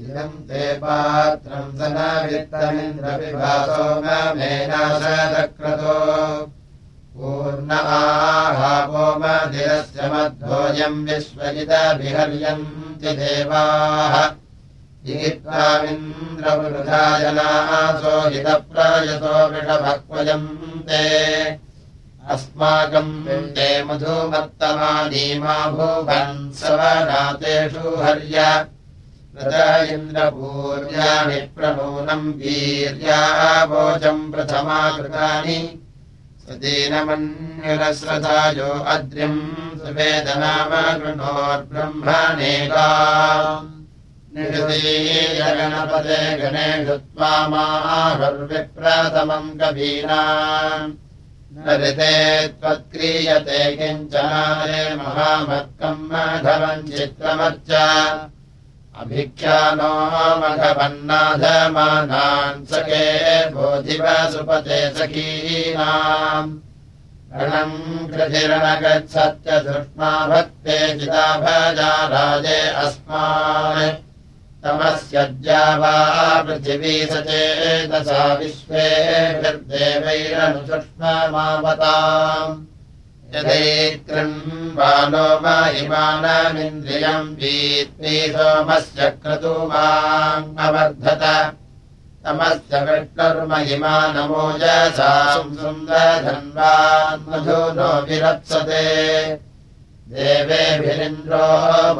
इदम् ते पात्रम् सनवित्तमिन्द्रविभासो मेनाशक्रतो पूर्ण आहापोमधिरस्य मध्वोऽयम् विश्वजितविहर्यन्ति देवाः। जित्वामिन्द्रवृथा जनासो हितप्रयसो वृषभक्वयम् ते अस्माकम् ते मधुमत्तमानीमा भूभन् सवनातेषु हर्य इन्द्रपूर्याणि प्रनूनम् वीर्यावोचम् प्रथमा कृतानि सदीनमन्युरश्रथायो अद्रिम् सुवेदनाम कृणोर्ब्रह्मणेका निषदीयगणपते गणेषु त्वामाहुर्विप्रथमम् कवीना ऋते त्वत्क्रियते किञ्चनादे महामत्कम् मघवम् चित्रमर्च। अभिख्यानो मघवन्नाधमानान् सखे बोधिवसुपते सखीनाम्। रणम् कृधिरणगच्छत्यसृष्मा भक्ते चिता भजा राजे अस्मान् तमस्य वा पृथिवी सचेतसा विश्वेभिर्देवैरनुसुष्ममावताम् यथैत्रम् बालो महिमानमिन्द्रियम् वीत्मी सोमस्य क्रतुमाङ्गवर्धत तमस्य विष्णुर्महिमानमोजसाम् सुन्दरधन्वान् मधुनो विरप्सते देवेभिरिन्द्रो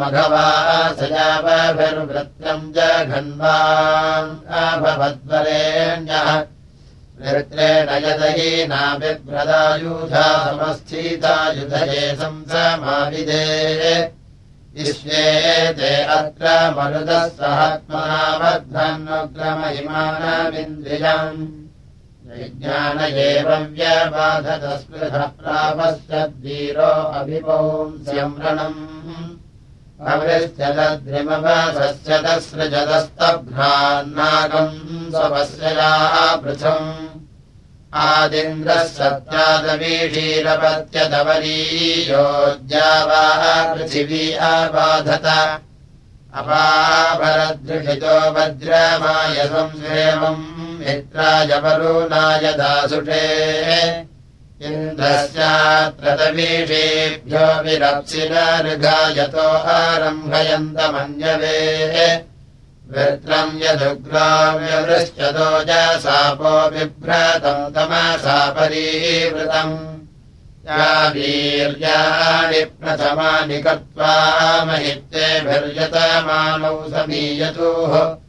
मघवा सजावभिर्वृत्रम् जघन्वान् अभवद्वरेण्यः वृत्रेण यदहीना बिभ्रदायुधा समस्थितायुधये संसमाविदे। विश्वे ते अत्र मरुदः सहत्मनाबद्धन्नुग्रमहिमानमिन्द्रियम् विज्ञान व्यबाधतस्पृहः प्रापश्चद्वीरो अभिपौंस्यम् रणम् अवृश्चलद्रिमवसस्य तस्रजलस्तभ्रान्नागम् स्वपश्ययाः पृथम् आदिन्द्रः सत्यादवीषीरपत्यदवरीयोज्यावाः पृथिवी अबाधत अपाभरदृषितो वज्रमायसम् स्वेमम् मित्रायवरुणाय दासुषे। इन्द्रस्यात्रतवीषेभ्यो विरप्सिनर्घायतो आरम्भयन्तमन्यवे। वृत्रम् यदुग्राव्यवृश्चदोजसापो बिभ्रतम् तमसा परीवृतम् या वीर्याणि प्रथमानि कृत्वा महित्येभिर्यतमानौ समीयतुः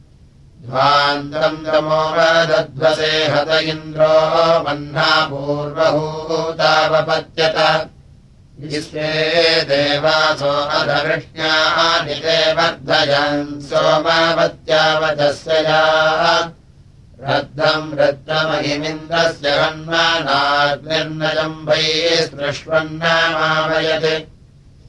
ध्वान्तम् तमोवदध्वसे हत इन्द्रो वह्ना पूर्वभूतावपत्यत विश्वे देवासो अधवृष्ण्यानि ते वर्धयन् सोमावत्यावचस्य रद्धम् रद्धमहिमिन्द्रस्य हन्मानाग्निर्नजम्भैः स्पृष्वन्नमावयत्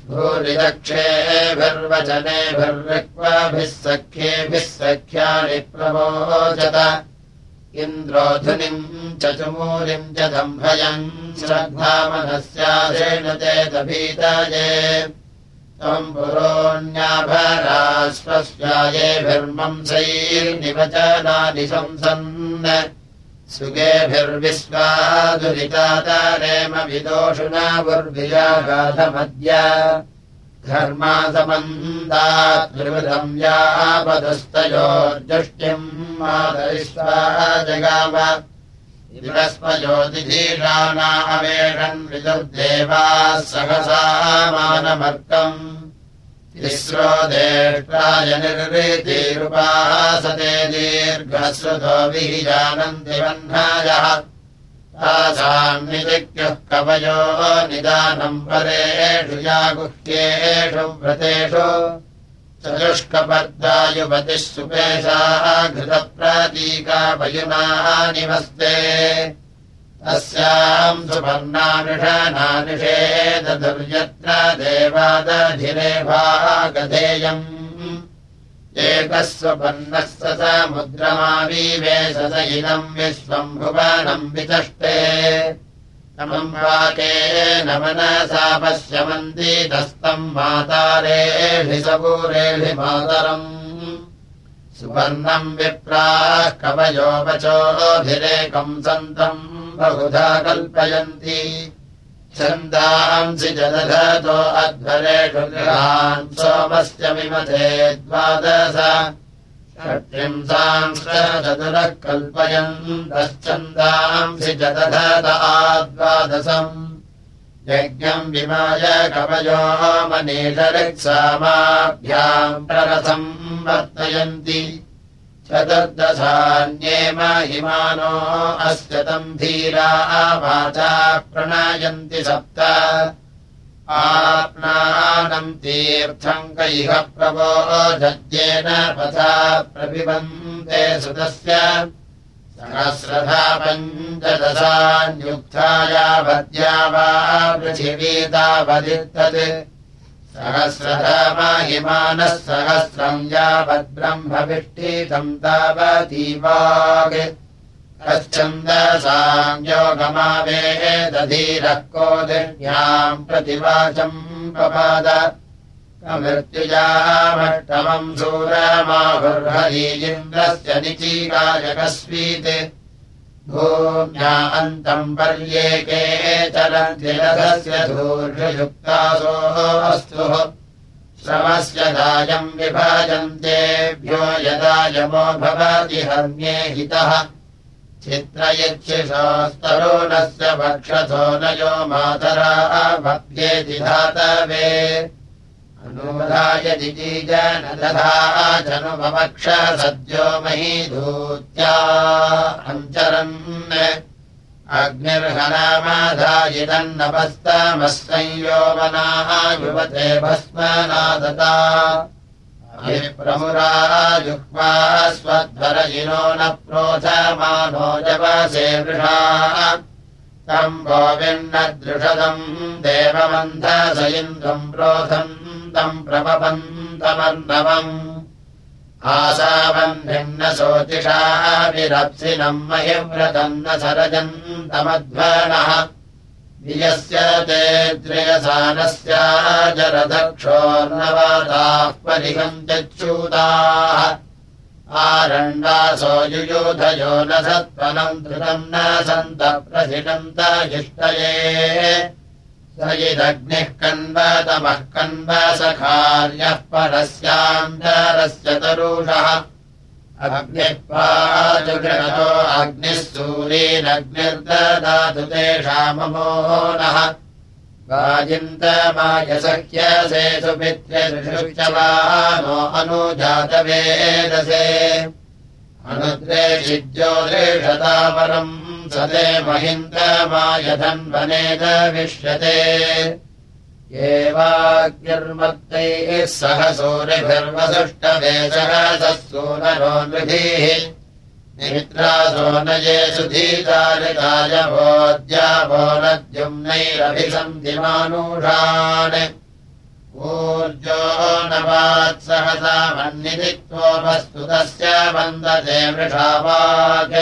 भूरिदक्षेभिर्वचनेभिर्विक्वाभिः सख्येभिः सख्यानि प्रवोचत इन्द्रोधुनिम् च चमूलिम् च दम्भयम् दभीतये त्वम् पुरोण्याभरा स्वस्यायेभिर्मंसैर्निवचनानि शंसन् सुगेभिर्विश्वादुरितातारेम विदोषुणावुर्भियागाधमद्य धर्मासमन्दात्रिवृतम् यापदस्तयोर्जुष्टिम् मातरिष्वा जगाम इन्द्रस्मज्योतिधीराणा अवेषन् विदुर्देवाः सहसा मानमर्कम् तिस्रो देष्टाय निर्वीतिरुपासते दीर्घश्रुतो विजानन्ति वह्नायः तासाम् निजिज्ञः कवयो निदानम् परेषु यागुह्येषु व्रतेषु। चतुष्कपर्दायुपतिः सुपेशाः घृतप्रतीका वयुनाः निवस्ते तस्याम् सुपर्णानिषनानिषेदुर्यत्र देवादधिरेभागधेयम् एकः स्वपन्नः स समुद्रमावीवेश इदम् विश्वम् भुवनम् विचष्टे। तमम् वाकेन मनसा पश्यमन्दितस्तम् मातारेभि सबूरेभि मातरम्। सुवर्णम् विप्राः कवयोपचोभिरेकम् सन्तम् बहुधा कल्पयन्ति छन्दांसि जलधतो अध्वरेषु गृहान् सोमस्य विमथे द्वादश षट्त्रिंसांश्च चतुरः कल्पयन्तश्चन्दांसि जलधत आद्वादशम्। यज्ञम् विमाय कवयो मनीषरिक्सामाभ्याम् प्ररथम् वर्तयन्ति चतुर्दशान्ये महिमानो अस्य तम् धीरा वाचा प्रणयन्ति सप्त। आप्नानम् तीर्थम् कैह प्रवोजद्येन पथा प्रपिबन्ते सुतस्य। सहस्रधा पञ्चदशान्युक्ताया वद्या वा पृथिवीतावदित्तत् सहस्रधामाहिमानः सहस्रम् यावद्ब्रह्मविष्टितम् तावतीवाग्। कच्छन्दसाम् योगमावेदधीरः कोदिन्याम् प्रतिवाचम् पपाद मृत्युजामष्टमम् सूरमाहुर्हरीन्द्रस्य निचीकायकस्वीत् भूम्या अन्तम् पर्येके चलन्तिरथस्य धूर्ययुक्तासोऽस्तु श्रमस्य दायम् विभजन्तेभ्यो यदा यमो भवति हर्म्ये हितः। चित्रयक्षिषोस्तरुणस्य वक्षथो न यो मातरा भव्येति धातवे जनुमवक्ष सद्यो मही धूत्या अञ्चरन् अग्निर्हनामाधायिदन्नपस्तमस्संयोमनाः युवते भस्मनादता। प्रमुरा जुह्वा स्वध्वरजिनो न प्रोचमानो जवसे वृषा। तम् गोविन्नदृषदम् देवमन्धस इन्द्रम् प्रोधम् तम् प्रपपन्तमर्णवम् आसावन्निन्न सोतिषाभिरप्सिनम् महिव्रतम् न सरजन्तमध्वनः वियस्य ते द्रयसानस्या जरदक्षोर्नवाताः परिगन्त्यच्यूताः आरण्डासो युयोधयो न सत्त्वनम् धृतम् न सन्तप्रथिनन्त इष्टये यदग्निः कन्वतमः कन्वसखार्यः परस्यान्तरस्य तरुषः। अग्निः पाजुगृहतो अग्निः सूरीनग्निर्ददातु तेषाममोनः वाजिन्तमायसह्यसे सुमित्र्यदृशुचवानो अनुजातवेदसे। अनुद्रेषिज्योतिषतापरम् स ते महिन्दमायधन्वनेदविष्यते एवाग्निर्मत्तैः सह सूरिभिर्वसुष्टवेशः स सूनरो नृभिः। निमित्रासो न ये सुधीतारिताय भोज्याभो नद्युम्नैरभिसन्धिमानुषान् ऊर्जो न वात्सहसा मन्निधित्वोपस्तुतस्य वन्दते वृषावाक्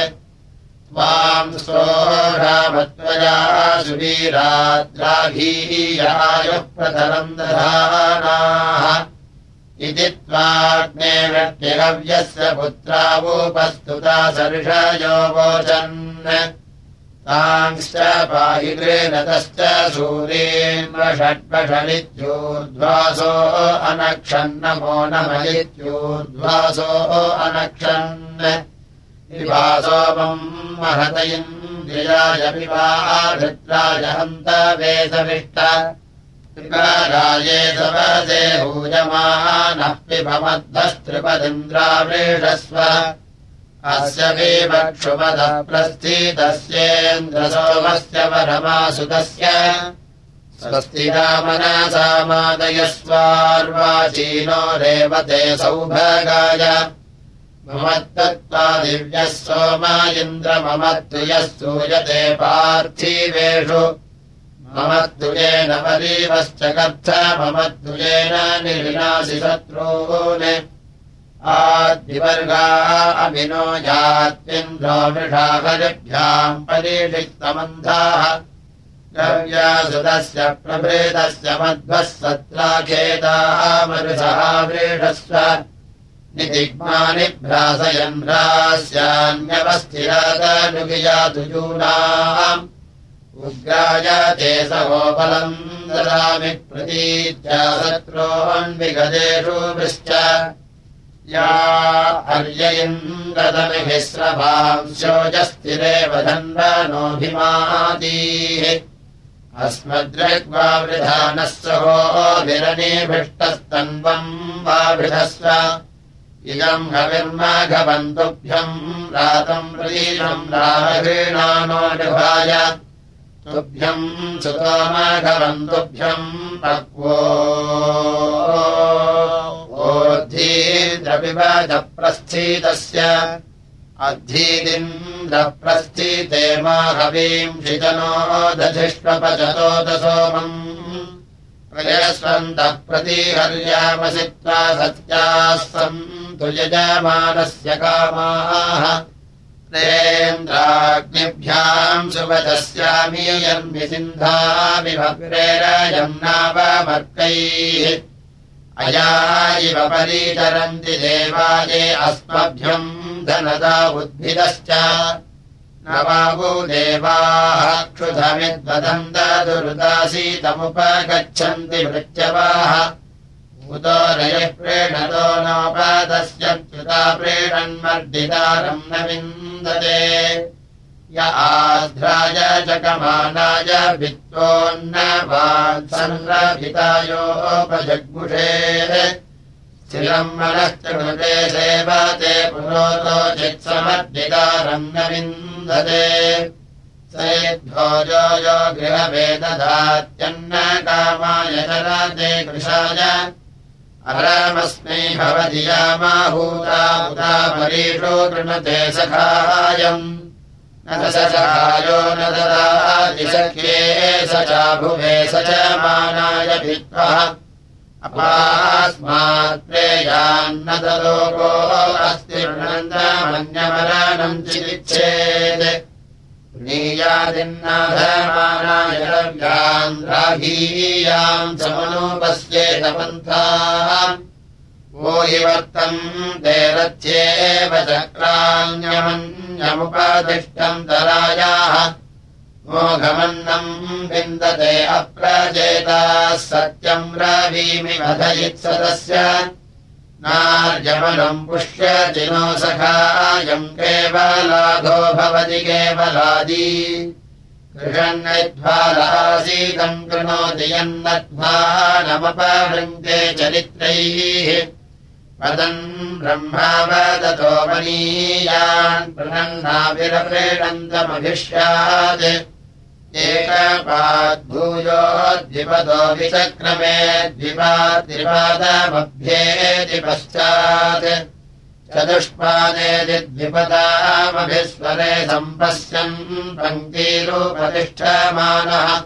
सोढामत्वया सुवीराद्राघीयायुः प्रतरम् दधानाः। इति त्वाग्ने व्यक्तिहव्यस्य पुत्रावोपस्तुता सर्षयो वोचन्। तांश्च पाहि गृणतश्च सूरीन्वषड्वषलित्यूर्ध्वासो अनक्षन्नमो नमलित्यूर्ध्वासो अनक्षन् हन्तवेशविष्ट त्रिकाराये सवसे भूयमानः पिबमद्धस्त्रिपदिन्द्रावृषस्व। अस्य विवक्षुमदः प्रस्थितस्येन्द्रसोमस्य परमासुतस्य। स्वस्ति रामनासामादयस्वार्वाचीनो रेवते सौभगाय ममत्तत्त्वा दिव्यः सोमा इन्द्र ममत्तु यः सूयते पार्थिवेषु। ममत्तुजेन परीवश्च कर्थ ममत्तुजेन निर्विनासि शत्रून्। आद्विवर्गा अभिनो यात्विन्द्रो वृषाहरिभ्याम् परीषिक्तमन्धाः। द्रव्यासुतस्य प्रभृतस्य मध्वः सत्राखेदाः मरुषः व्रीढस्व निदिग्मानिभ्रासयन् भ्रास्यान्यवस्थिरातनुगियातुजूनाम् उग्राय ते सहोपलम् ददामि प्रतीत्या शत्रोन्विगदेषु वृश्च। या हर्ययिन्द्रतमिभिस्रभांशोजस्थिरेव धन्वनोऽभिमातीः अस्मद्रग्वावृधानः सहोभिरनीभिष्टस्तन्वम् वावृधस्व इदम् हविर्माघवन्तुभ्यम् रातम् प्रतीशम् रामघृणानोऽनुभाय तुभ्यम् सुतोमाघवन्तुभ्यम् पक्वो ओद्धीन्द्रपिबप्रस्थितस्य अद्धीदिन्द्रप्रस्थिते माहवीम् शितनो दधिष्वपचतोदसोमम् प्रयस्वन्तः प्रतिहर्यामसित्वा सत्याः यजमानस्य कामाः। तेन्द्राग्निभ्याम् सुवदस्यामि यन्विसिन्धामिभग्रेरयम् नावमर्कैः। अया इव परीचरन्ति देवाये अस्मभ्यम् धनदा उद्भिदश्च न देवाः क्षुधमिद्वदन्तदुरुदासीतमुपगच्छन्ति मृत्यवाः। उतो रयः प्रेणतो नोपादस्यच्युता प्रेणन्मर्दितारम् न विन्दते। य आध्राय जगमानाय वित्तोन्नवात्सङ्ग्रभितायोपजग्मुषे स्थिरम् मनश्च कृते सेवते पुरोतो चित्समर्दितारम् न विन्दते यो गृहवेदधात्यन्न कामाय चरते कृशाय अरामस्मै भवधियामाहूता उदा परीषो कृणते सखायम् न सखायो न ददातिशक्ये स चाभुवे स च मानाय भित्त्वः अपास्मात्प्रेयान्न दलोको अस्ति वृणन्तमन्यमरणम् चिकिच्छेत् नीयादिन्नाधमानाय द्राघीयाम् समनोपस्येत पन्थाः वो हि वर्तम् ते रथ्येव चक्राण्यमन्यमुपदिष्टम् तरायाः मोघमन्नम् विन्दते अप्रचेताः सत्यम् रवीमि वधयित्सदस्य नार्यमनम् पुष्यचिनो सखायम् केवलाधो भवति केवलादी। कृषन्नध्वालासीदम् कृणोति यन्नध्वा नमपवृङ्गे चरित्रैः। वदन् ब्रह्मा वदतो मनीयान् एकपाद्भूयोद्विपदो विचक्रमे द्विपाद्विपादमभ्येति पश्चात्। चतुष्पादेति द्विपदामभिस्वरे सम्पश्यन् पङ्क्तिरूपतिष्ठमानः।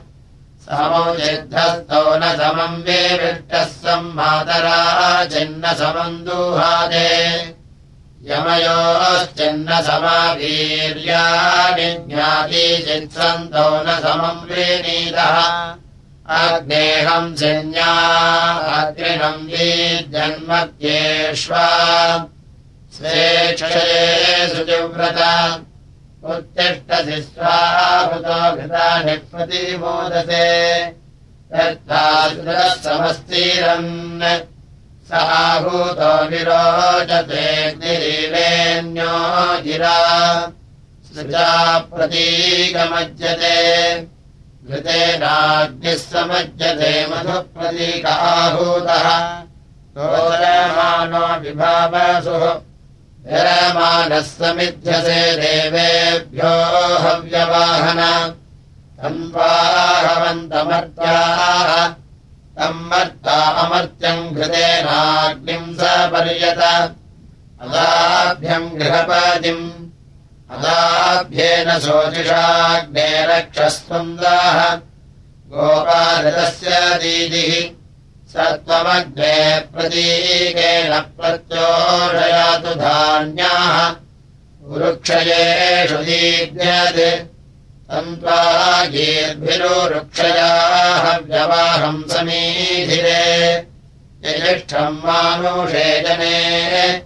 समौचिद्धस्तौ न समम् वेविष्टः सम्मातरा चिन्न समम् दुहादे यमयोश्चिन्न समावीर्याणि ज्ञाती चित्सन्तौ न समम् वेणीतः अग्नेहम् जन्या अग्निनम् वीर्जन्मत्येष्वा स्वेक्षये सुचिव्रता उत्तिष्ठसि स्वाहुतो घृतानि प्रतिमोदसे यथा समस्तीरन् स आहूतो विरोचते निरीवेन्यो गिरा। सृजा प्रतीकमज्यते। घृतेनाग्निः समज्यते मधुप्रतीक आहूतः। तोरमानो विभावसुः। विरमानः समिध्यसे देवेभ्यो हव्यवाहन। तम् तम् मर्ता अमर्त्यम् घृतेनाग्निम् स पर्यत। अदाभ्यम् गृहपतिम् अदाभ्येन शोचिषाग्ने रक्षस्वन्दाः। गोपालतस्य दीदिः स त्वमग्ने प्रतीकेन प्रत्योषयातु धान्याः। वृक्षयेषु दीर्घ्यत् अन्त्वा गीर्भिरुक्षयाः व्यवाहम् समीधिरे। जने।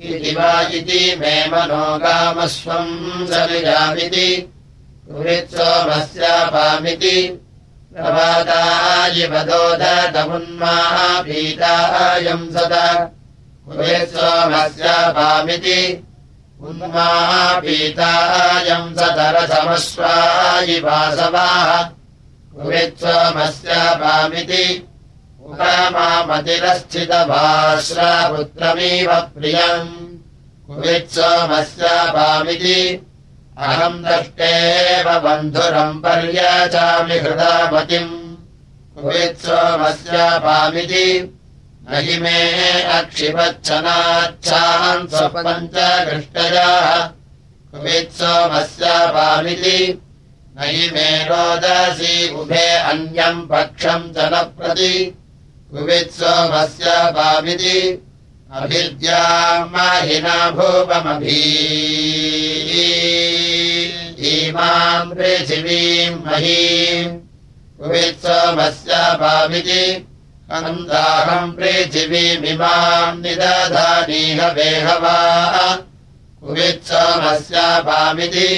इति वा इति मे मनोगामस्वम् सविजामिति। सोमस्यापामिति प्रभातायिवदोदमुन्माः पीतायम् सदा। सोमस्यापामिति उन्माः पीतायम् सतरसमस्वायि वासवाः सोमस्यापामिति उपामामतिरस्थितभाश्रापुत्रमीव प्रियम्। कुवित्सोमस्यापामिति अहम् दष्टेव बन्धुरम् पर्याचामि हृदामतिम्। कुवित्सोमस्यापामिति न हि मे अक्षिपच्छनाच्छान् स्वपञ्चकृष्टयाः कुवित्सोमस्यापामिति न हि मे रोदसी उभे अन्यम् पक्षम् च न प्रति। कुवित्सोमस्यापामिति अभिद्यामाहिना भूपमभी ीमाम् पृथिवीम् महीम् कुवित्सोमस्यापामिति अन्दाहम् पृथिवीमिमाम् निदधानीह वेहवा कुवित्सोमस्यापामिति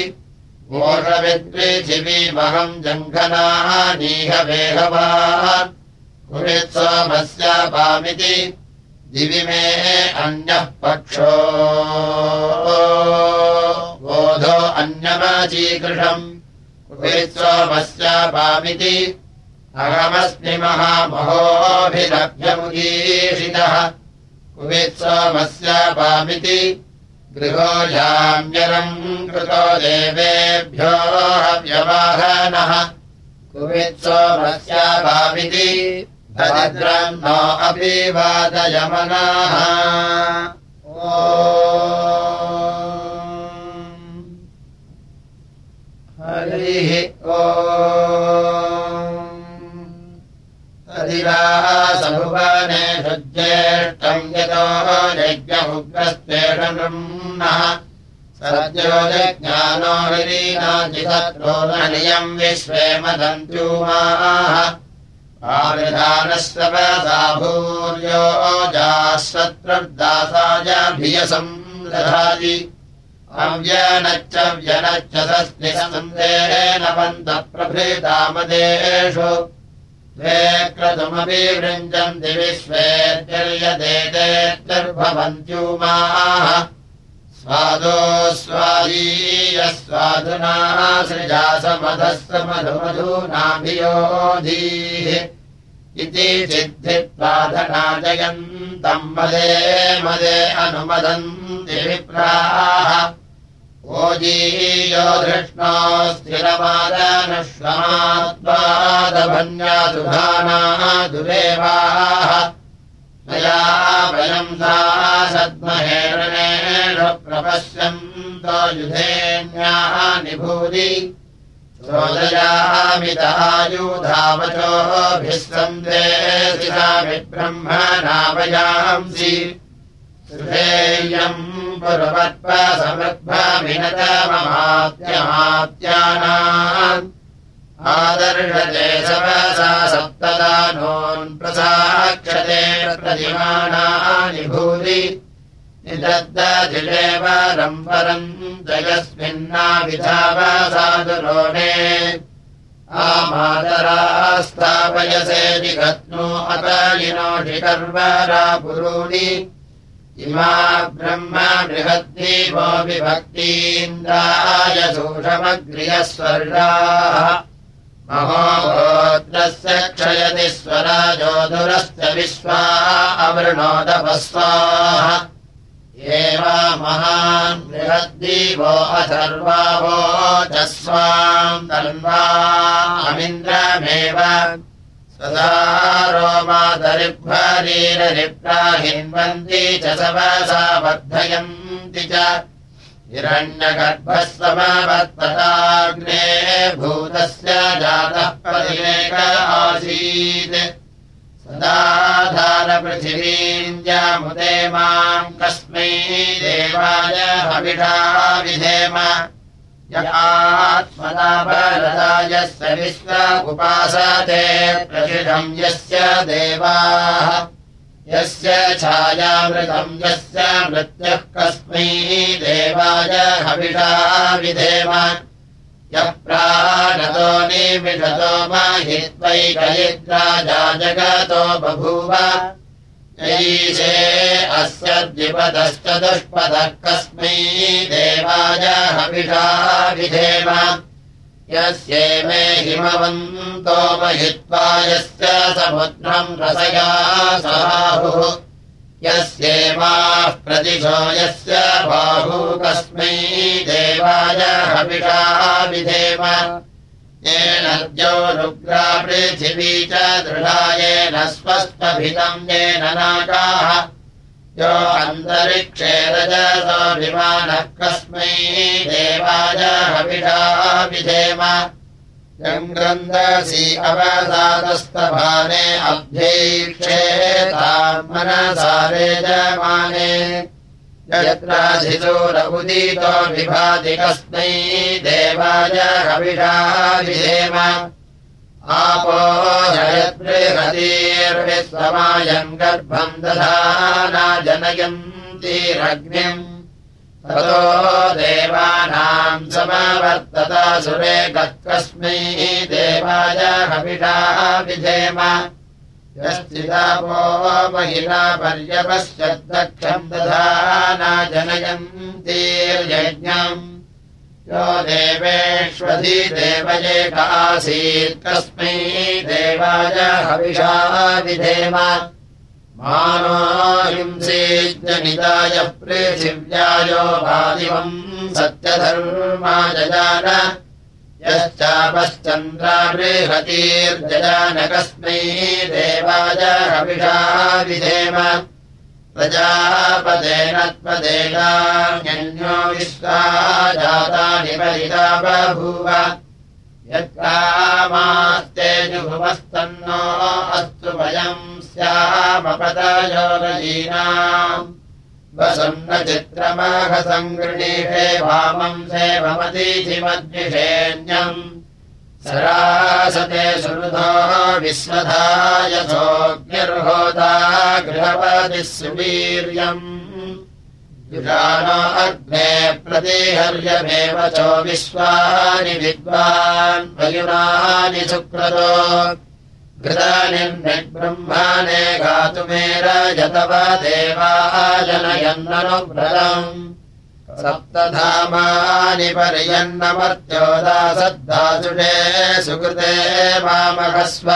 मोषवित्पृथिवीमहम् जङ्घनानीह वेहवा कुवित्सोमस्यापामिति दिवि मे अन्यः पक्षो। बोधो अन्यमाचीकृषम् कुपेत्सोमस्यापामिति अहमस्मि महामहोऽभिलभ्यमुदीषितः कुपेत्सोमस्यापामिति गृहो याम्यरम् कृतो देवेभ्यो व्यवाहनः कुवित्सोमस्यापामिति दरिद्रम् नो अपि वादयमनाः। हरिः ओ तदिरासभुवनेषु ज्येष्ठम् यतो यज्ञमुग्रस्तेष नृम्नः सद्यो जज्ञानो हरीनाजिशत्रो नियम् विश्वे जास्वत्रदासायाभियसम् दधाति अव्यनच्च व्यनच्च सस्निसन्देहेन पन्तप्रभृतामदेषु द्वे क्रतुमपि वृञ्जन्ति विश्वेत्यर्यदेतेत्यर्भवन्त्यूमाः स्वादो स्वादीय स्वादुना सृजासमधस्समधुमधूनाभियोधीः इति सिद्धित्वाधनाजयन्तम् मदे मदे अनुमदन्ति विप्राः ओजीयो धृष्णो स्थिरमादनुष्मात्वादभन्यादुधाना दुरेवाः मया वयम् सा सद्महेरणेन प्रपश्यन्तो युधेन्याः निभूति। सोदयामितायुधावचोभिः सन्देशितामि ब्रह्मणावयांसि सुधेयम् आदर्शते सवसा सप्तदानोन् प्रसाक्षते प्रतिमानानि भूरि निदद्दधिदेव रम्बरम् जयस्मिन्नाभिधावसादुरोणे आमादरास्तापयसेति गत्नो अपयिनोषिकर्वरा पुरूणि इमा ब्रह्म बृहद्दीपो विभक्तीन्द्राय सूषमग्र्यस्वर्गाः महोगोत्रस्य क्षयति स्वराजोधुरस्य विश्वा अवृणोदपस्वाः एवा महान् बृहद्दीपो अथर्वावो च स्वाम् तन्वा अमिन्द्रमेव सदा रोमादरिभ्वरीररिप्राहिन्वन्ति च सवसा वर्धयन्ति च। हिरण्यगर्भः समवर्तताग्ने भूतस्य जातः परिरेक आसीत्। सदाधारपृथिवीन्द्यामुदे माम् कस्मै देवाय हविषा विधेम यस्य विश्व प्रशिषम् यस्य देवाः। यस्य छायामृतम् यस्य मृत्युः कस्मै देवाय हविषा विधेम। यः प्राणतो निमिषतो महित्वैकयिद्राजा जगतो बभूव यैषे अस्य द्विपदश्च दुष्पदः कस्मै देवाय हविषा विधेम यस्येमे हिमवन्तो महित्वा यस्य समुद्रम् रसया सहाहुः यस्येवाः प्रतिशो यस्य बाहू कस्मै देवाय हविषा विधेम येन द्योरुग्रा पृथिवी च दृढा येन स्वस्वभितम् येन नाकाः यो अन्तरिक्षे रजसोऽभिमानः कस्मै देवाय हविषा विधेम। न्दसी अवसादस्तभाने अभ्यैक्षे मनसारे जमाने उदितो विभाति कस्मै देवाय हविषा विधेम आपो जयत्रिहतीर्विश्वमायम् गर्भम् दधाना जनयन्तीरग्निम् ततो देवानाम् समवर्तता सुरे गत्कस्मै देवाय हविषा यस्थितापो महिला पर्यपश्यद्दक्षम् दधाना जनयन्तीर्यज्ञम्। यो देवेष्वधि देवयेकासीत् कस्मै देवाय हविषा विधेम मानो हिंसेज्जनिताय पृथिव्यायो भादिवम् सत्यधर्मा जजान यश्चापश्चन्द्रा बृहतीर्जजान कस्मै देवाय हविषा विधेम प्रजापदेन त्वदेनान्यो विश्वा जातानि परिता बभूव। यत्कामास्तेजुभुवस्तन्नो अस्तु वयम् स्यामपदयोगीनाम् वसन्न चित्रमाघसङ्गृणीषे वामम् सेवमतीथिमद्विषेण्यम् सरासते सुहृदो विश्वधायसोऽग्निर्होदा गृहपतिः सुवीर्यम् युजानो अग्ने प्रतिहर्यमेव चो विश्वानि विद्वान् वयुनानि सुक्रतो घृतानि गातुमेरजतव देवाजनयन्ननुव्रतम् सप्तधामानि पर्यन्नमर्त्योदासद्धासुषे सुकृते मामहस्व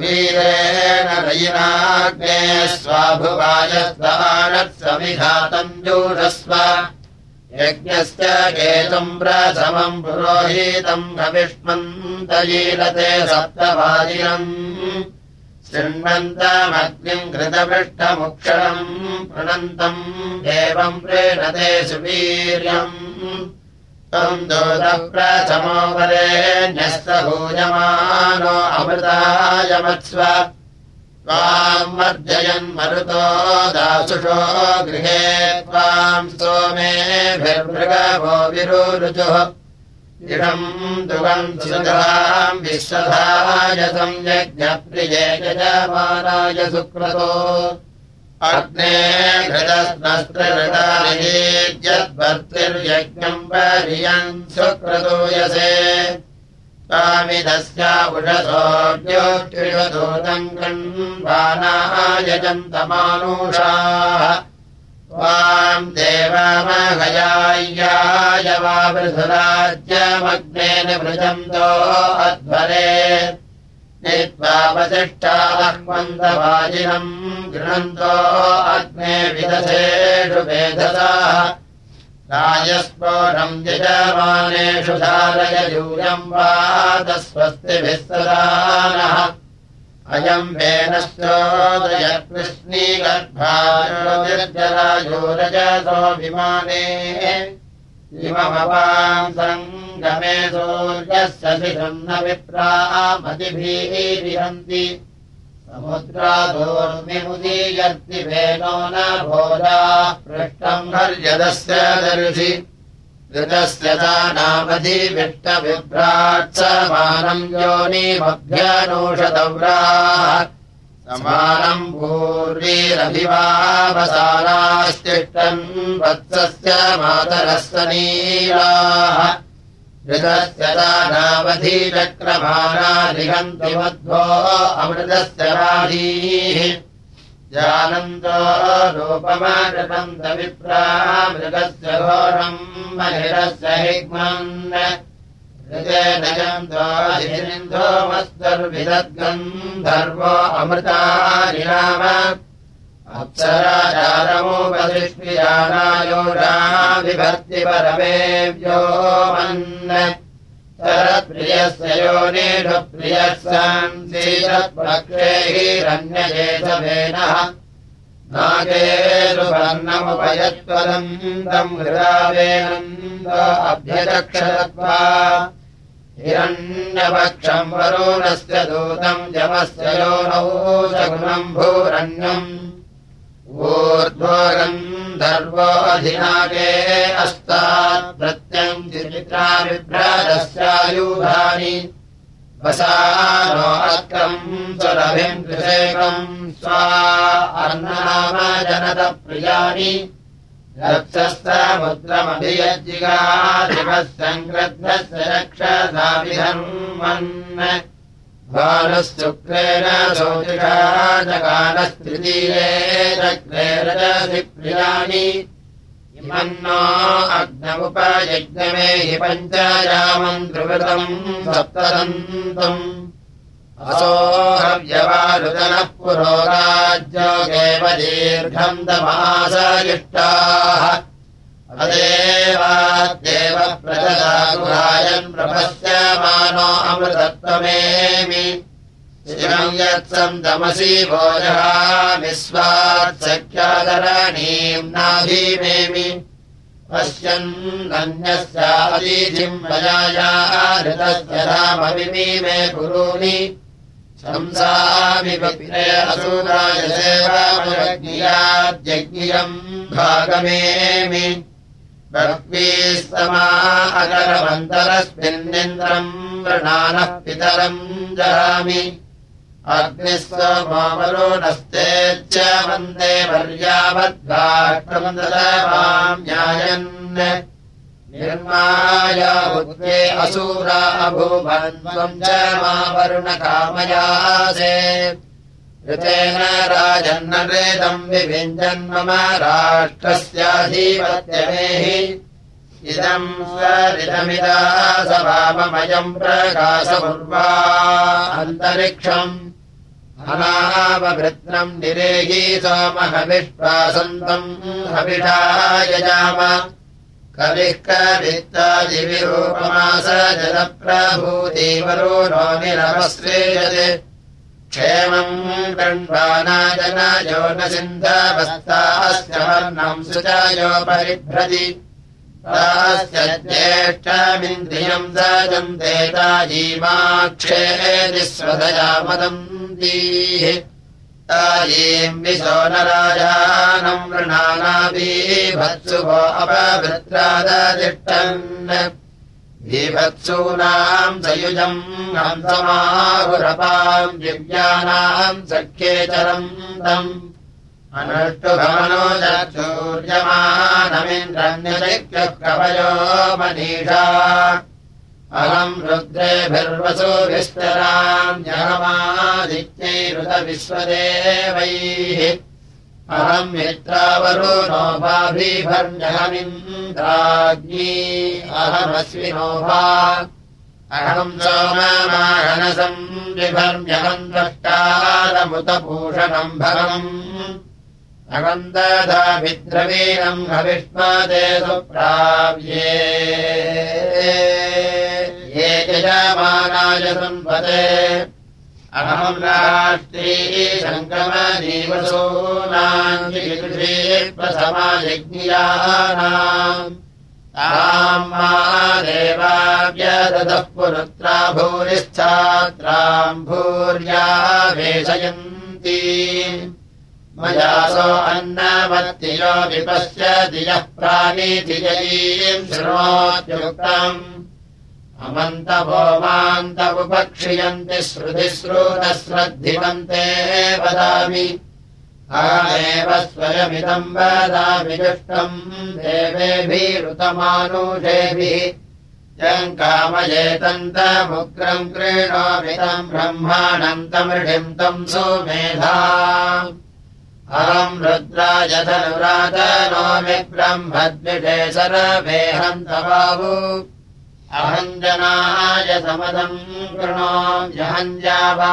वीरेण रयिनाग्ने स्वाभुवायस्तानत्समिघातम् जूषस्व यज्ञस्य केतुम् प्रथमम् पुरोहितम् हविष्मन्तयीलते सप्तवादिनम्। शृण्वन्तमग्निम् घृतपृष्ठमुक्षरम् प्रणन्तम् देवम् प्रेणते सुवीर्यम्। तम् दूतप्रथमो वरेण्यस्तभूयमानो अमृतायमत्स्व त्वाम् वर्जयन् मरुतो दासुषो गृहे त्वाम् स्तोमेभिर्मृगभो विरुरुजुः। इडम् दुगम् सुधाम् विश्वधाय संयज्ञप्रिये यजमानाय सुक्रतो। अग्ने घृतस्नस्त्रहृतानियद्भर्तिर्यज्ञम् पर्यन् सुक्रतोयसे स्वामिदस्या उषसोऽव्योष्टिषदूतम् गण्वानायजन्तमानुषाः त्वाम् देवामहयाय्याय वा वृथुराज्यमग्नेन वृजन्तो अध्वरे। नीत्वावशिष्टालह्मन्दवाजिनम् गृह्णन्तो अग्ने विदधेषु वेधसाः राजस्फोटम् यजमानेषु धारययूयम् वादस्वस्तिभिः सदानः अयम् वेनश्चोदयकृष्णीगर्भाजरायोरजसो विमाने इममपाम् सङ्गमे सूर्यस्य शिशम् न विप्रामतिभिः विहन्ति समुद्रादोर्मिमुदीयर्ति वेनो न भोजा पृष्टम् हर्यदस्य दर्शि। ऋतस्य दानामधिविष्टविभ्रात्समानम् योनिमभ्यनोषदव्राः समानम् पूर्वीरभिवावसानास्तिष्ठन् वत्सस्य मातरस्य दानावधिचक्रमाणादिहन्ति मध्वो अमृतस्य राधीः जानन्तो रूपमागतन्तविप्रा मृगस्य घोरम् महिरस्य हिग्मन् मस्तर्विदद्गन्धर्वो अमृतानि नाम विभक्ति परमेव्यो मन् प्रियस्य योनिषु प्रियः सन्सीतत्पक्षे हिरण्यजेतवेनः नागेरुवर्णमुपयत्वदन्तम् अभ्यचक्षरत्वा। हिरण्यपक्षम् वरुणस्य दूतम् जमस्य योनौ सगुणम् भूरण्यम् ऊर्ध्वगन्धर्वोऽधिनागे अस्तात् प्रत्यम् चित्रा विभ्राजस्यायुधानि वसानो अक्रम् स्वरभिम् कृषेकम् स्वा अर्नाम जनतप्रियाणि रक्षस्तमुद्रमभियज्जिगाधिपः सङ्क्रद्धस्य रक्षसाभिधर्मन् भानुश्चुक्रेण शोचिषा जगानस्त्रितीये चक्रे रजसि प्रियाणि इमन्नो अग्नमुपयज्ञमे हि पञ्चयामम् त्रिवृतम् सप्तदन्तम्। असोहव्यवारुदनः पुरोराज्योगेव दीर्घम् दमासयिष्टाः अदेवाद्देव प्रजदागुहायन् प्रपश्यमानो अमृतत्वमेमि। शिवम् यत्सम् तमसि भोजः विश्वात्सख्यादरणीम् नाभीमेमि। पश्यन्नन्यस्यादीधिम् मयाया हृतस्य रामविमीमे गुरूणि। शंसामिपे असुराय सेवामयज्ञयाद्यज्ञियम् भागमेमि बह्वीस्तमा अकरमन्तरस्मिन्निन्द्रम् वृणानः पितरम् जहामि अग्निस्वमावरोणस्तेच्च वन्दे पर्यावद्भाक्रमम् न्यायन्। निर्माया बुद्धे असूरा अभूवन्त्वम् च मा वरुणकामयासे ऋतेन राजन्नरेदम् विभिञ्जन् मम राष्ट्रस्याधीपत्यमेहि। इदम् स्वरिदमिदा सवाममयम् प्रकाशमुर्वा अन्तरिक्षम् अनावभृत्रम् निरेही सोमहविश्वासन्तम् हविषा यजाम कविः कवित्तादिविरूपमास जलप्रभूतिवरो नो निरमश्रेयते क्षेमम् गण्वानाजनयो न सिन्धवस्तास्य वर्णम् सुचायोपरिभ्रति तास्य ज्येष्ठमिन्द्रियम् सजन्ते तायीमाक्षेति स्वदया मदन्तीः तायीम् विशो न राजानम् वृणानाबीभत्सु वो अपवृत्रादतिष्ठन् बीभत्सूनाम् सयुजम् हंसमाहुरपाम् दिव्यानाम् सख्येतरम् तम्। अनुष्टुभमनो चूर्यमानमिन्द्रन्यशक्यः कवयो मनीषा अहम् रुद्रेभिर्वसुभिस्तरान्यहमादित्यैरुतविश्वदेवैः अहम् मित्रावरुणो भाभिभर्म्यहमिन्द्राज्ञी अहमश्विनोभा अहम् सोममाहनसम् बिभर्म्यहम् द्रष्टारमुतभूषणम् भगम्। अगन्धधाभिद्रवीणम् हविष्मदे सुप्राव्ये। ये यजमानाय सम्पदे अहम् राष्ट्री प्रथमायज्ञियानाम् ताम् मा देवाव्यदतः पुरुत्रा भूरिश्छात्राम् भूर्या वेशयन्ति। मयासो अन्नमत्तियो विपश्य दियः प्राणीतिजयीम् शृणोत्युक्तम् अमन्तभोमान्तमुपक्षियन्ति श्रुतिश्रुतश्रद्धिवन्ते वदामि। अहमेव स्वयमिदम् वदामि जुष्टम् देवेभिरुतमानुषेभिः। यम् कामयेतन्तमुग्रम् क्रीणोमितम् ब्रह्माणम् तमृढिम् तम् सुमेधा। अहम् रुद्रायधनुरातनोमि ब्रह्मद्विषे सरभेहम् तवाहु अहम् जनाय समदम् कृणो जहञ्जावा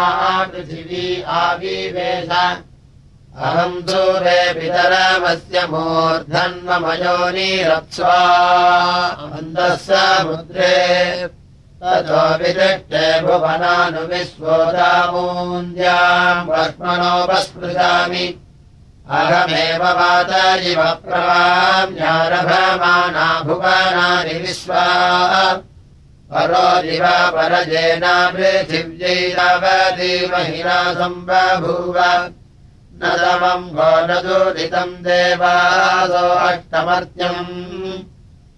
पृथिवी आविवेश। अहम् दूरे पितरमस्य मूर्धन्वमयोनिरप्स्वा अन्दः समुद्रे ततो विदृष्टे भुवनानुविश्वोदामून्द्याम् वर्ष्मणोपस्पृशामि अहमेव वातरिव प्रवाम्यारभमाना भुवनानि विश्वा परोदिव परजेना पृथिव्यैरवधिमहिरा सम्बभूव न दमम् गो न दूरितम् देवासो अष्टमर्त्यम्।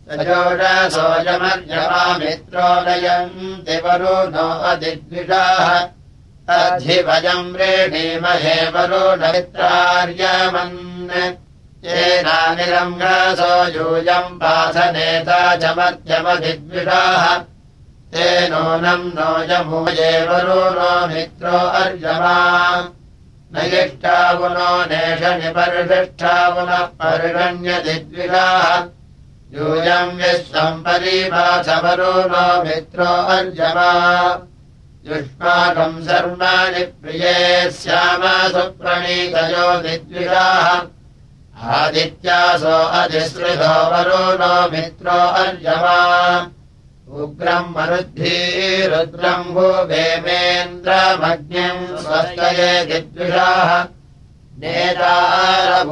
सजोषसोजमर्यमामित्रोदयम् दिवरो नो अधिद्विषाः अधिभजम् व्रीणीमहे वरो न मित्रार्यमन् येनानिरङ्गसो यूयम् पाथनेता च मध्यमधिद्विषाः तेनूनम् नो यमूये वरो नो मित्रो अर्यमा न इष्टावुनो नेषनिपरिष्ठावुनः पर्षण्यदिद्विषाः यूयम् विश्वम् परिभासवरो नो मित्रो अर्यमा युष्माकम् सर्वाणि प्रिये स्याम सुप्रणीतयो दिद्विषाः आदित्यासो अधिसृतो वरो नो मित्रो अर्यमा। उग्रम् मरुद्भिरुद्रम् भूभेमेन्द्रमग्निम् स्वस्तये दिद्विषाः नेतारभूषणस्थिरो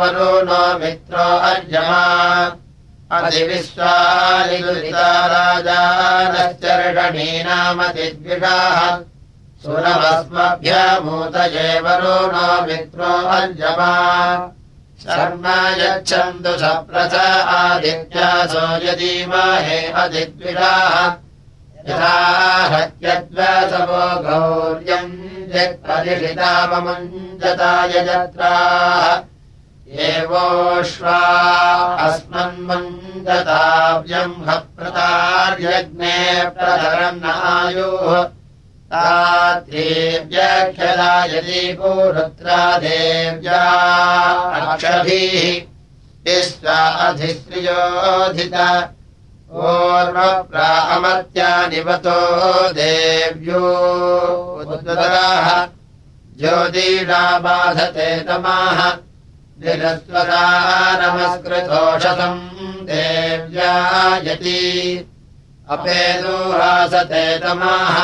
वरो नो मित्रो अर्यमा अधिविश्वालिता राजानश्चर्षणी नामदिद्विषाः सुरभस्मभ्यमूतये वरो नो मित्रो अर्यमा शर्म यच्छन्तु सप्रथ आदित्यासो यदीमहे अधिद्विषाः यथा हत्यद्वसवो गौर्यम् यत्परिषिताममुञ्जताय यत्राः एवोष्वा अस्मन्मञ्जताव्यम् हप्रतार्यग्ने प्रधरन्नायुः देव्या यदि पुरुत्रा देव्या अक्षभिः विश्वा अधिश्रियोधित ओर्वप्रामत्यानिवतो देव्यो ज्योतिषा बाधते तमाः निरस्वरा नमस्कृतोषसम् देव्यायति अपेदुहासते तमाः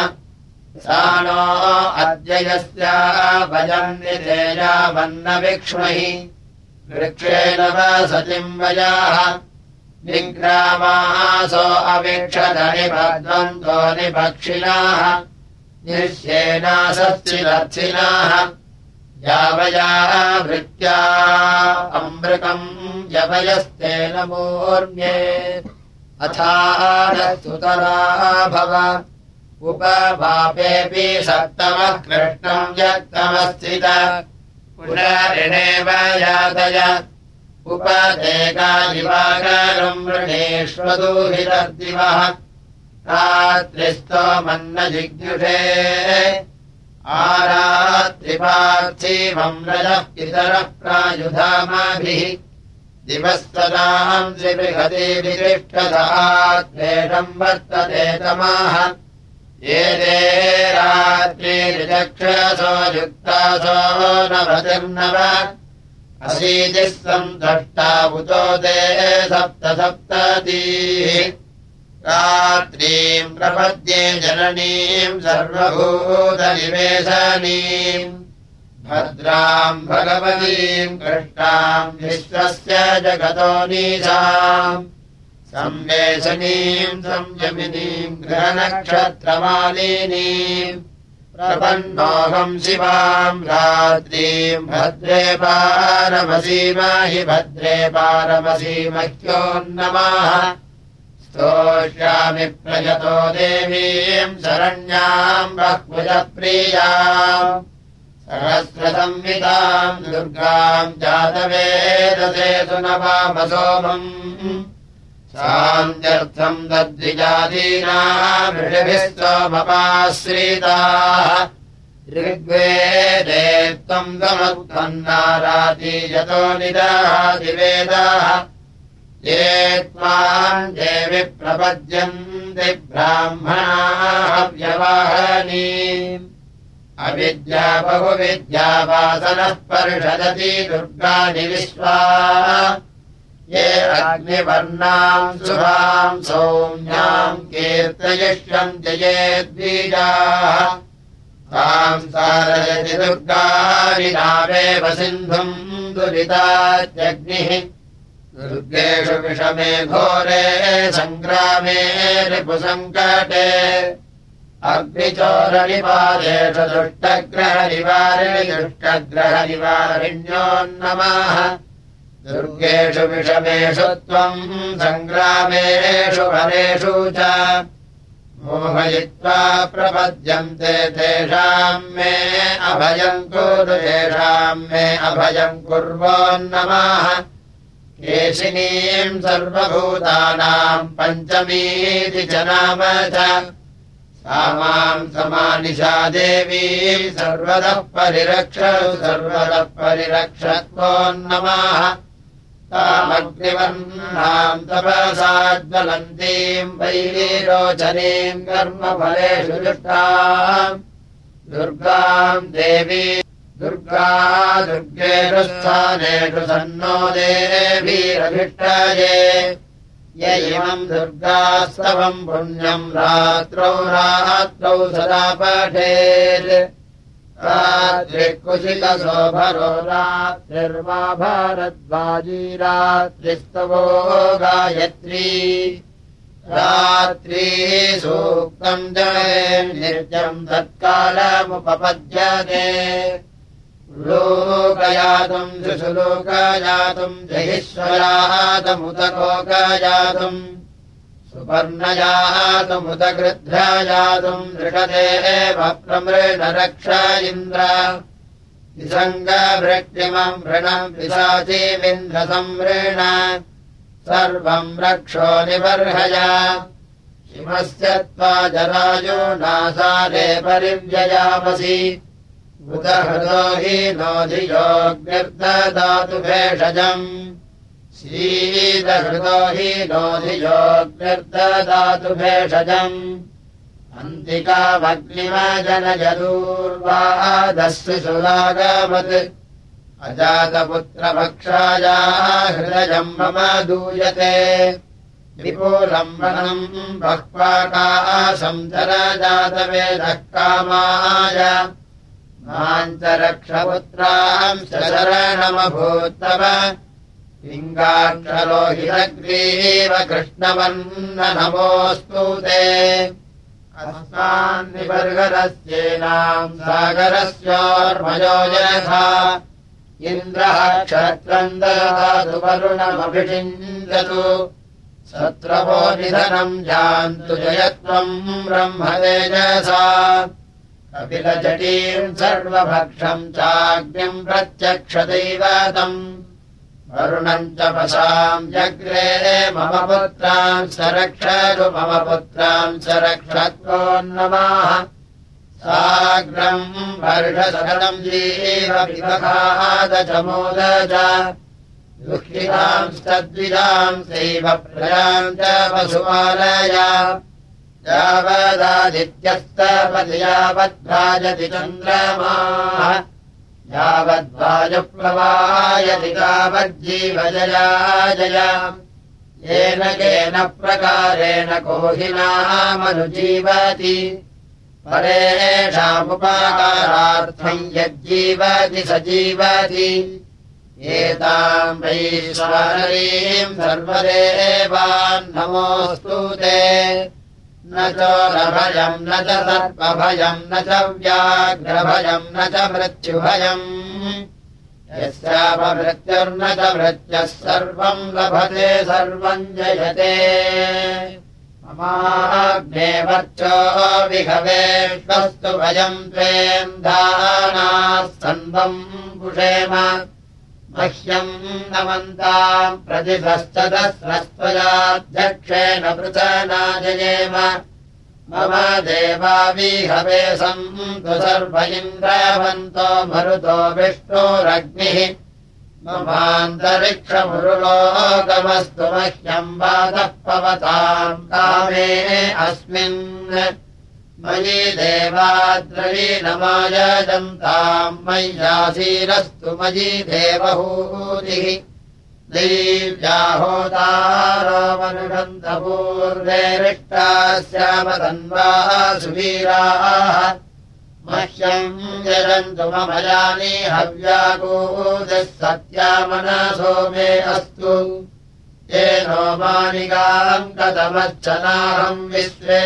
सा नो अद्य यस्या भजम् वृक्षेण वसतिम् वयाः निग्रामासो अवीक्षतनिबद्वन्तो निपक्षिणाः निश्येनासश्चिदर्थिनाः यावया भृत्या अमृतम् यवयस्तेन मूर्म्ये। अथा सुतरा भव उपपापेऽपि सप्तमः कृष्णम् यत्तमस्थित। पुनरिणेव यातय उपदेकादिवाकरम् वृणेष्वदूहितर्दिवः रात्रिस्तो मन्न जिज्ञुषे आरात्रिपार्थिवम् रजः पितरः प्रायुधामाभिः। दिवस्तदाम् त्रिबृहतिवितिष्ठदात्वेषम् वर्तते तमाः ये ते रात्रिरिचक्षसो युक्तासो नवतिर्नव। अशीतिः सन्तष्टा उतो ते सप्त सप्ततीः रात्रीम् प्रपद्ये जननीम् सर्वभूतनिवेशनीम् भद्राम् भगवतीम् कृष्णाम् विश्वस्य जगतो नीसाम् संवेशनीम् संयमिनीम् ग्रहनक्षत्रमालिनीम् प्रपन्नोऽहम् शिवाम् रात्रीम् भद्रे पारमसीमहि भद्रे पारमसीमह्योन्नमाः स्तोष्यामि प्रयतो देवीम् शरण्याम् बह्वजप्रिया सहस्रसंविताम् दुर्गाम् जातवेदसेतु न वामसोमम् शान्त्यर्थम् तद्विजादीनामृषभिस्तोमपाश्रिताः ऋग्वेदे त्वम् गमत्वन्नाराति यतो निदादिवेदाः ये त्वाम् देवि प्रपद्यन्ति ब्राह्मणाः अविद्या बहुविद्यावासनः परिषदति दुर्गानि विश्वा ये अग्निवर्णाम् सुभाम् सौम्याम् कीर्तयिष्यन्ति ये द्विजाः। ताम् सारयति दुर्गानि नावेव सिन्धुम् दुरितात्यग्निः दुर्गेषु विषमे घोरे सङ्ग्रामे रिपुसङ्कटे। अग्निचोरनिवारेषु दुष्टग्रहनिवारिणि दुष्टग्रहनिवारिण्योन्नमाः। दुर्गेषु विषमेषु त्वम् सङ्ग्रामेषु वरेषु च। मोहयित्वा प्रपद्यन्ते तेषाम् मे अभयम् कुरु तेषाम् मे अभयम् कुर्वोन्नमाः केशिनीम् सर्वभूतानाम् पञ्चमीति च नाम च। सा माम् समानिशा देवी सर्वतः परिरक्षतु सर्वतः परिरक्षत्वोन्नमाः। तामग्निवर्णाम् तपसाज्वलन्तीम् वैरीरोचनीम् कर्मफलेषु दुष्टाम् दुर्गाम् देवी दुर्गा दुर्गेषु स्थानेषु सन्नो देवीरभिष्टये य इमम् दुर्गास्तवम् पुण्यम् रात्रौ रात्रौ सदा पठेत्। रात्रिकुशिलशोभरो रात्रिर्वा भारद्वाजी रात्रिस्तवो गायत्री। रात्री सूक्तम् जये निर्जम् तत्कालमुपपद्यते लोकयातुम् शिशुलोकयातुम् जहिश्वरातमुदकोकयातुम् सुपर्णयातुमुद गृध्रयातुम् दृढते एव प्रमृण रक्ष इन्द्र। विसङ्गभृक्तिमम् ऋणम् विशाचीमिन्द्रसंवृण सर्वम् रक्षो निबर्हय। शिवस्य त्वा जरायो नासारे परिव्ययामसि उदहृदो हि नोधियोग्निर्ददातु भेषजम् शीतहृदो हि नोधियोग्निर्ददातु भेषजम् अन्तिकामग्निमजनयदूर्वादस्सु सुलागमत् अजातपुत्रभक्षायाः हृदयम् मम दूयते। विपुलम्बनम् बह्वाकाशम् धरजातवेदः कामाय माम् च रक्षपुत्राम् शरणमभूत्तव लिङ्गाक्षरोहितग्रीव कृष्णवन्न नमोऽस्तु ते। अस्मान्निबर्गरस्येनाम् सागरस्योर्मयो यथा इन्द्रः क्षत्रम् ददातु वरुणमभिषिञ्जतु। सत्रवो निधनम् जान्तु जयत्वम् ब्रह्मतेजसा कपिलजटीम् सर्वभक्षम् चाग्निम् प्रत्यक्षदैवतम्। वरुणम् च पशाम् जग्रे मम पुत्राम् सरक्षतु मम पुत्राम् सरक्षत्वोन्नमाः साग्रम् वर्षसकलम् जीव विवहाद च मोद च दुःखिताम् सद्विजाम् सैव प्रजाम् च पशुपालय यावदादित्यस्तपति यावद्भाजति चन्द्रमाः। यावद्वायुप्लवायति तावज्जीवजया जया येन केन प्रकारेण कोहिनामनुजीवति परेषामुपाकारार्थम् यज्जीवति स जीवति एताम् वैश्वरीम् सर्वदेवान् नमोऽस्तु ते न चोरभयम् न च सर्पभयम् न च व्याघ्रभयम् न च मृत्युभयम्। यस्यापमृत्युर्न च मृत्यः सर्वम् लभते सर्वम् जयते। ममाग्नेवर्चो विहवेष्वस्तु भयम् त्वेन्धानाः सन्वम् पुषेम मह्यम् नमन्ताम् प्रतिशश्च दस्रस्त्वयाध्यक्षेण पृथनाजयेम मम देवाविहवे सन्तु सर्व इन्द्रवन्तो मरुतो विष्णोरग्निः। ममान्तरिक्षमुरुलोकमस्तु मह्यम् वादः पवताम् कामे अस्मिन् मयि देवाद्रवीणमायजन्ताम् मय्यासीरस्तु मयि देवहूतिः। दैव्याहोतारोमनुषन्तपूर्वेरिष्टास्यामतन्वा सुवीराः मह्यम् यजन्तु मम यानि हव्यागोदः सत्यामनसो मे अस्तु येनो मानिकाम् कथमच्छनाहम् विश्वे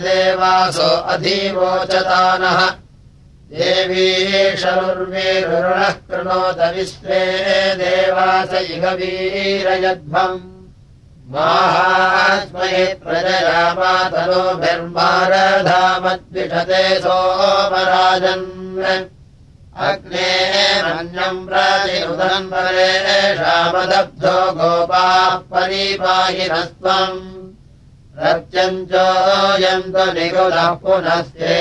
देवासो अधीवोचतानः। देवीषरुर्वीरुणः कृणोत विश्वे देवास इह वीरयध्वम् माहास्मये प्रजया मातरोभिर्मारधामद्विषते सोमराजन् अग्ने मन्यम् प्रतिरुदम् परेषामदब्धो गोपाः परिपाहिनस्त्वम्। रत्यम् चोयन्तु निगुलः पुनस्ते।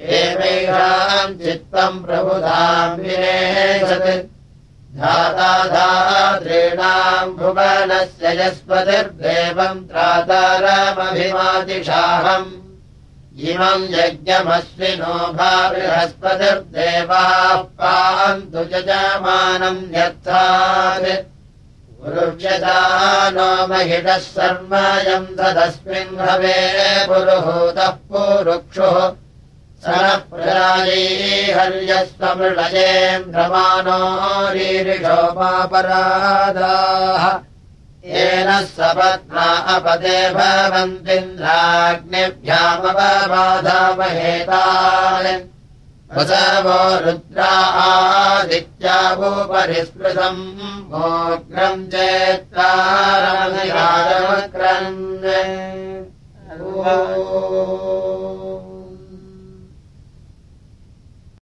एवैषाम् चित्तम् प्रबुधाम् विनेशत्। धाता धातॄणाम् भुवनस्य यस्पतिर्देवम् त्रातारमभिमातिषाहम् इमम् यज्ञमश्विनो भा बृहस्पतिर्देवाः पान्तु यजमानम् यर्थात् पुरुष्यता नो महिषः सर्वयम् तदस्मिन् भवे पुरुहूतः पुरुक्षुः। सरः प्रजायै हर्यस्वमृळयेन्द्रमानो रीरिषोमापराधाः येन सपत्ना अपदे पदे वसवो रुद्रा रुद्रादित्या वोपरिस्पृशम्भोग्रम् चेत् तारमकारमक्रन्